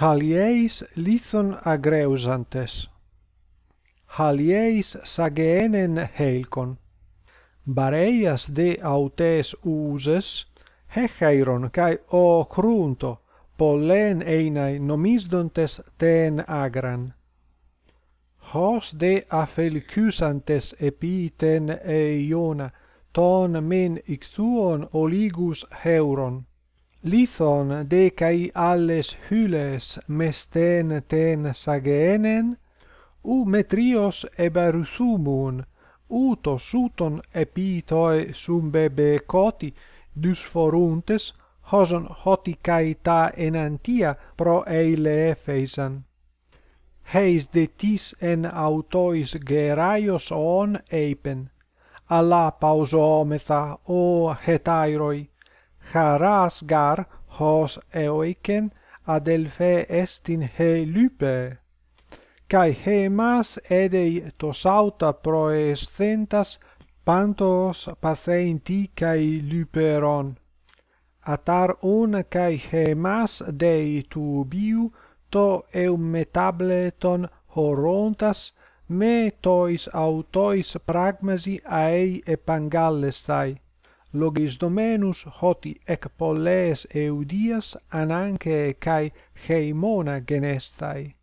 halieis lithon agreusantes halieis sagenen helkon bareias de autes uses hecheiron kai o crunto pollen einai nomisdontes ten agran. Hos de afelcusantes epiten eiona ton men ixuon oligus heuron lithon de kai alles hyles mesten ten sagenen u metrios ebaruthumun u to suton epitoi sum bebe coti dysforuntes hoson hoti kai ta enantia pro eile efesan. Heis de tis en autois geraios on eipen. Alla pausometha o hetairoi χαράσγαρ hos εοίκεν αδελφέ εστιν χε λύπε. Καί χε μας έδει τος auta προεσθέντας πάντος παθέιν τι καί λυπερον. Atar un cae hemas dei tu biu to eumetable ton horontas me tois autois pragmasi aei epangallestai logis domenus hoti ec polles eudias ananche cae heimona genestai.